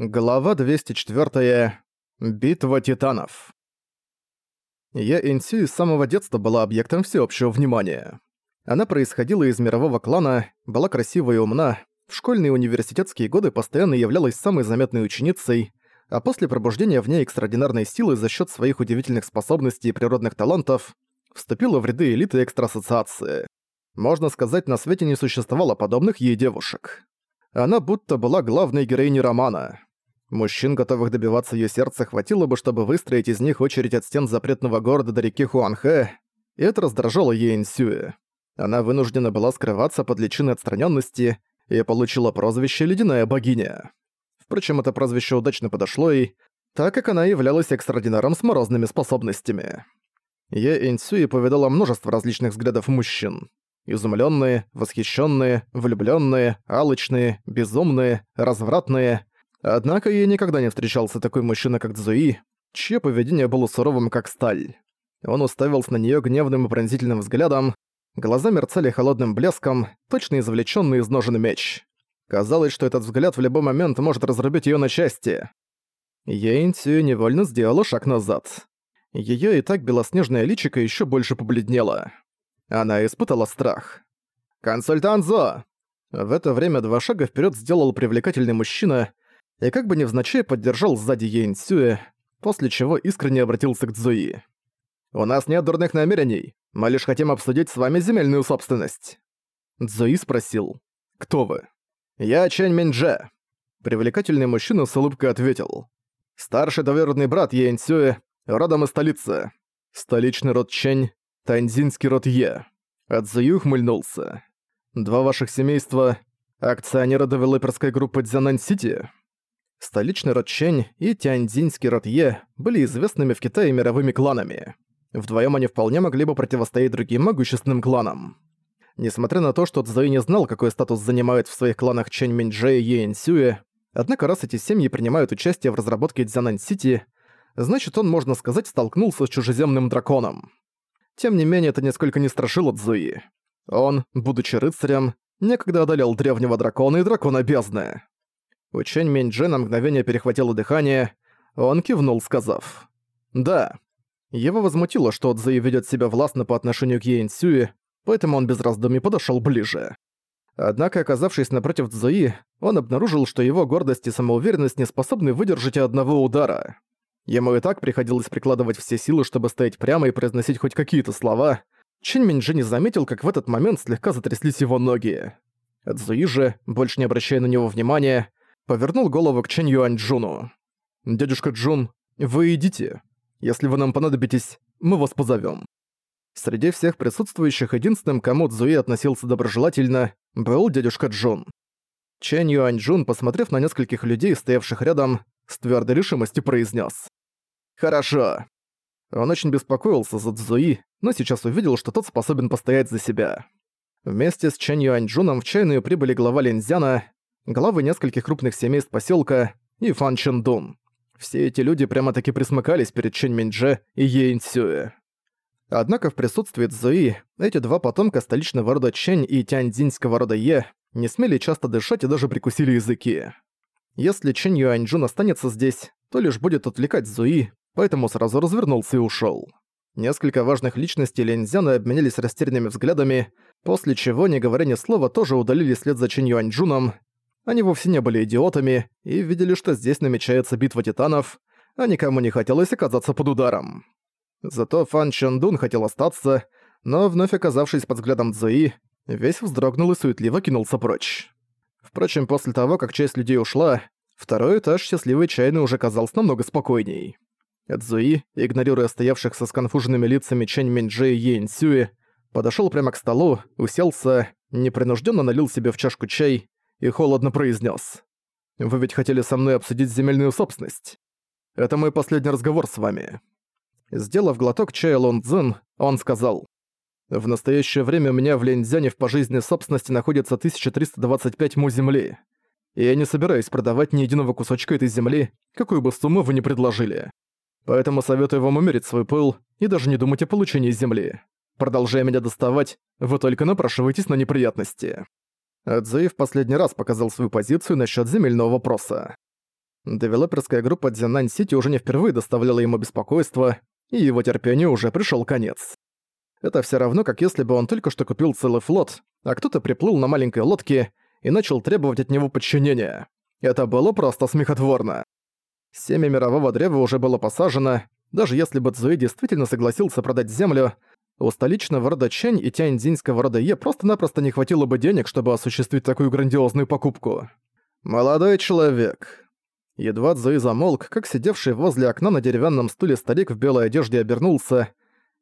Глава 204. Битва титанов. Я Инсю с самого детства была объектом всеобщего внимания. Она происходила из мирового клана, была красива и умна, в школьные и университетские годы постоянно являлась самой заметной ученицей, а после пробуждения в ней экстраординарной силы за счет своих удивительных способностей и природных талантов вступила в ряды элиты экстрасоциации. Можно сказать, на свете не существовало подобных ей девушек. Она будто была главной героиней романа. Мужчин, готовых добиваться её сердца, хватило бы, чтобы выстроить из них очередь от стен запретного города до реки Хуанхэ, и это раздражало ей Инсюэ. Она вынуждена была скрываться под личиной отстранённости и получила прозвище «Ледяная богиня». Впрочем, это прозвище удачно подошло ей, так как она являлась экстраординаром с морозными способностями. Я Инсюэ повидала множество различных взглядов мужчин. Изумлённые, восхищённые, влюблённые, алчные, безумные, развратные — Однако ей никогда не встречался такой мужчина, как Цзуи, чье поведение было суровым, как сталь. Он уставился на нее гневным и пронзительным взглядом, глаза мерцали холодным блеском, точно извлеченный из ножен меч. Казалось, что этот взгляд в любой момент может разрубить ее на части. Ейнтю невольно сделала шаг назад. Ее и так белоснежное личико еще больше побледнело. Она испытала страх. «Консультант Зо!» В это время два шага вперед сделал привлекательный мужчина, и как бы невзначай поддержал сзади Йен Сюэ, после чего искренне обратился к Цзуи. «У нас нет дурных намерений, мы лишь хотим обсудить с вами земельную собственность». Цзуи спросил, «Кто вы?» «Я Чэнь Миндже». Привлекательный мужчина с улыбкой ответил. «Старший доверенный брат Йен Сюэ, родом из столицы. Столичный род Чэнь, танзинский род Е». Цзуи ухмыльнулся. «Два ваших семейства — акционеры девелоперской группы Дзянань-Сити?» Столичный род Чэнь и Тяньцзинский род Е были известными в Китае мировыми кланами. Вдвоем они вполне могли бы противостоять другим могущественным кланам. Несмотря на то, что Цзуи не знал, какой статус занимают в своих кланах Чэнь Минджэ и Е Инсюэ, однако раз эти семьи принимают участие в разработке Дзянань-Сити, значит он, можно сказать, столкнулся с чужеземным драконом. Тем не менее, это нисколько не страшило Цзуи. Он, будучи рыцарем, некогда одолел древнего дракона и дракона бездны. Чэнь Минджи на мгновение перехватило дыхание, он кивнул, сказав «Да». Его возмутило, что Цзэй ведет себя властно по отношению к Йен Сюи, поэтому он без раздумий подошел ближе. Однако, оказавшись напротив Цзуи, он обнаружил, что его гордость и самоуверенность не способны выдержать одного удара. Ему и так приходилось прикладывать все силы, чтобы стоять прямо и произносить хоть какие-то слова. Чин Минджи не заметил, как в этот момент слегка затряслись его ноги. Цзуи же, больше не обращая на него внимания, повернул голову к Чэнь Юаньчжуну. «Дядюшка Джун, вы идите. Если вы нам понадобитесь, мы вас позовем. Среди всех присутствующих единственным, кому Цзуи относился доброжелательно, был дядюшка Джун. Чэнь Юаньчжун, посмотрев на нескольких людей, стоявших рядом, с твердой решимостью произнес: «Хорошо». Он очень беспокоился за Цзуи, но сейчас увидел, что тот способен постоять за себя. Вместе с Чэнь Юаньчжуном в чайную прибыли глава Линзяна, главы нескольких крупных семейств поселка и Фан Чендун. Все эти люди прямо-таки присмыкались перед Чэнь Миндже и Йен Сюэ. Однако в присутствии Цзуи эти два потомка столичного рода Чэнь и Тяньцзинского рода Е не смели часто дышать и даже прикусили языки. Если Чэнь Юаньчжун останется здесь, то лишь будет отвлекать Цзуи, поэтому сразу развернулся и ушёл. Несколько важных личностей Линзяна обменялись растерянными взглядами, после чего, не говоря ни слова, тоже удалились след за Чэнь Юаньчжуном, они вовсе не были идиотами и видели, что здесь намечается битва титанов, а никому не хотелось оказаться под ударом. Зато Фан Чандун хотел остаться, но вновь оказавшись под взглядом Цзуи, весь вздрогнул и суетливо кинулся прочь. Впрочем, после того, как часть людей ушла, второй этаж счастливой чайный уже казался намного спокойней. Цзуи, игнорируя стоявших со сконфуженными лицами Чэнь Минджи и Йен Сюи, подошёл прямо к столу, уселся, непринужденно налил себе в чашку чай и холодно произнес: «Вы ведь хотели со мной обсудить земельную собственность. Это мой последний разговор с вами». Сделав глоток чая Лон Цзин, он сказал, «В настоящее время у меня в Линьцзяне в пожизненной собственности находится 1325 му земли, и я не собираюсь продавать ни единого кусочка этой земли, какую бы сумму вы ни предложили. Поэтому советую вам умерить свой пыл и даже не думать о получении земли. Продолжая меня доставать, вы только напрашиваетесь на неприятности». Цзуи в последний раз показал свою позицию насчет земельного вопроса. Девелоперская группа Дзянань-Сити уже не впервые доставляла ему беспокойство, и его терпению уже пришел конец. Это все равно, как если бы он только что купил целый флот, а кто-то приплыл на маленькой лодке и начал требовать от него подчинения. Это было просто смехотворно. Семя мирового древа уже было посажено, даже если бы Цзуи действительно согласился продать землю, у столичного рода Чэнь и тяньцзинского рода Е просто-напросто не хватило бы денег, чтобы осуществить такую грандиозную покупку. «Молодой человек». Едва Цзуи замолк, как сидевший возле окна на деревянном стуле старик в белой одежде обернулся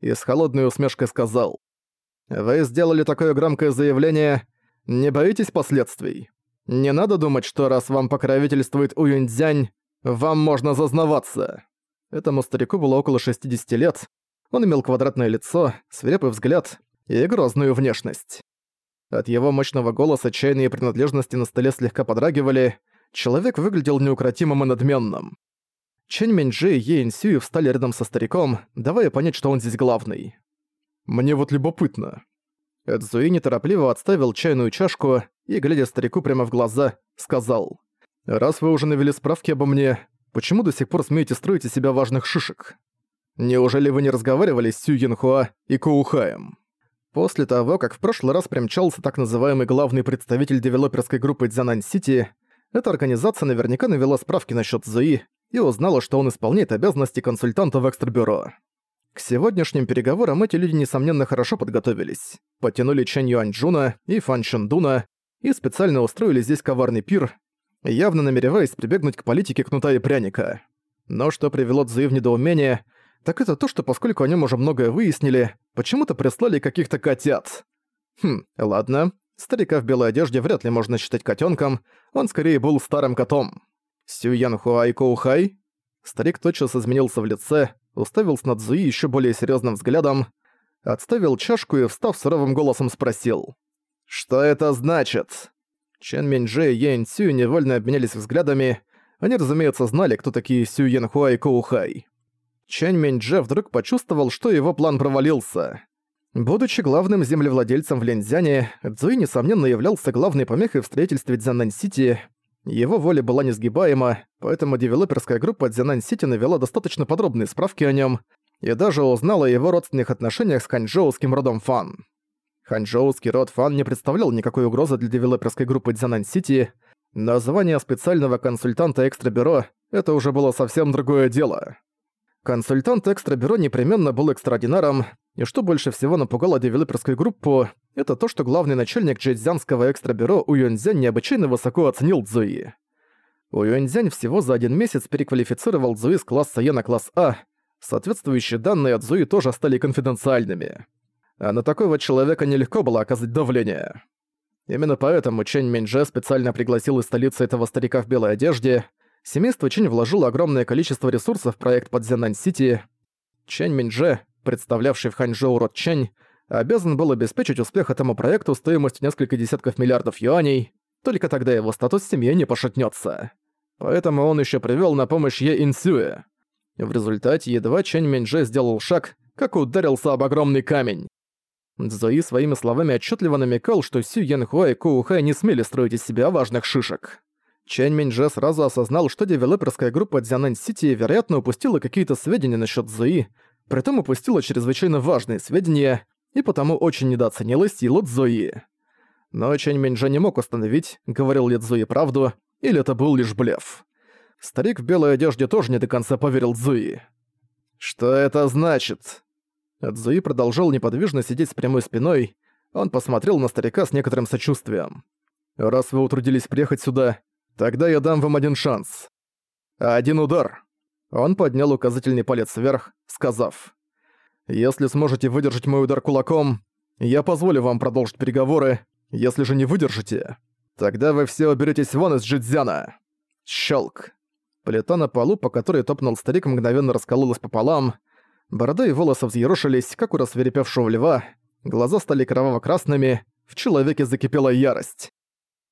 и с холодной усмешкой сказал. «Вы сделали такое громкое заявление. Не боитесь последствий? Не надо думать, что раз вам покровительствует Уюньцзянь, вам можно зазнаваться». Этому старику было около 60 лет. Он имел квадратное лицо, свирепый взгляд и грозную внешность. От его мощного голоса чайные принадлежности на столе слегка подрагивали, человек выглядел неукротимым и надменным. Чэнь Минджи и Йен Сюи встали рядом со стариком, давая понять, что он здесь главный. «Мне вот любопытно». Эдзуи неторопливо отставил чайную чашку и, глядя старику прямо в глаза, сказал. «Раз вы уже навели справки обо мне, почему до сих пор смеете строить из себя важных шишек? Неужели вы не разговаривали с Сю Янхуа и Коухаем?» После того, как в прошлый раз примчался так называемый главный представитель девелоперской группы Дзянань Сити, эта организация наверняка навела справки насчет Зуи и узнала, что он исполняет обязанности консультанта в экстрабюро. К сегодняшним переговорам эти люди, несомненно, хорошо подготовились. Потянули Чэнь Юаньчжуна и Фан Чэндуна и специально устроили здесь коварный пир, явно намереваясь прибегнуть к политике кнута и пряника. Но что привело Цзуи в недоумение, так это то, что поскольку о нем уже многое выяснили, почему-то прислали каких-то котят. Хм, ладно, старика в белой одежде вряд ли можно считать котенком, он скорее был старым котом. Сюян Хуай Коухай? Старик тотчас изменился в лице, уставился на Цзуи еще более серьезным взглядом, отставил чашку и, встав суровым голосом, спросил. «Что это значит?» Чен Минджи и Йен Цю невольно обменялись взглядами. Они, разумеется, знали, кто такие Сю Ян Хуа и Коухай. Чен Минджи вдруг почувствовал, что его план провалился. Будучи главным землевладельцем в Линзяне, Цзуи, несомненно, являлся главной помехой в строительстве Дзянань-Сити, его воля была несгибаема, поэтому девелоперская группа Дзянань-Сити навела достаточно подробные справки о нем и даже узнала о его родственных отношениях с ханчжоуским родом Фан. Ханчжоуский род Фан не представлял никакой угрозы для девелоперской группы Дзянань-Сити, Название специального консультанта экстрабюро – это уже было совсем другое дело. Консультант экстрабюро непременно был экстраординаром, и что больше всего напугало девелоперскую группу, это то, что главный начальник джейцзянского экстрабюро Уюньцзянь необычайно высоко оценил Цзуи. Уюньцзянь всего за один месяц переквалифицировал Цзуи с класса Е на класс А, соответствующие данные от Цзуи тоже стали конфиденциальными. А на такого человека нелегко было оказать давление. Именно поэтому Чэнь Минже специально пригласил из столицы этого старика в белой одежде. Семейство Чэнь вложило огромное количество ресурсов в проект под Зянань-Сити. Чэнь Минже, представлявший в Ханчжоу род Чэнь, обязан был обеспечить успех этому проекту стоимостью несколько десятков миллиардов юаней, только тогда его статус в семье не пошатнется. Поэтому он еще привел на помощь Е Инсюэ. В результате едва Чэнь Минже сделал шаг, как ударился об огромный камень. Цзуи своими словами отчетливо намекал, что Сю Янхуа и Коу Хай не смели строить из себя важных шишек. Чэнь Минже сразу осознал, что девелоперская группа Дзянань Сити вероятно упустила какие-то сведения насчет Цзуи, притом упустила чрезвычайно важные сведения, и потому очень недооценила силу Цзуи. Но Чэнь Минджа не мог установить, говорил ли Цзуи правду, или это был лишь блеф. Старик в белой одежде тоже не до конца поверил Цзуи. «Что это значит?» Цзуи продолжал неподвижно сидеть с прямой спиной, он посмотрел на старика с некоторым сочувствием. «Раз вы утрудились приехать сюда, тогда я дам вам один шанс. Один удар». Он поднял указательный палец вверх, сказав. Если сможете выдержать мой удар кулаком, я позволю вам продолжить переговоры. Если же не выдержите, тогда вы все уберетесь вон из Джидзяна. Щелк. Плита на полу, по которой топнул старик, мгновенно раскололась пополам. Борода и волосы взъерошились, как у рассверепевшего льва. Глаза стали кроваво-красными. В человеке закипела ярость.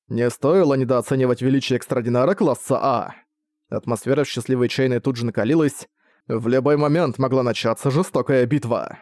Не стоило недооценивать величие экстрадинара класса А. Атмосфера в счастливой чайной тут же накалилась. В любой момент могла начаться жестокая битва.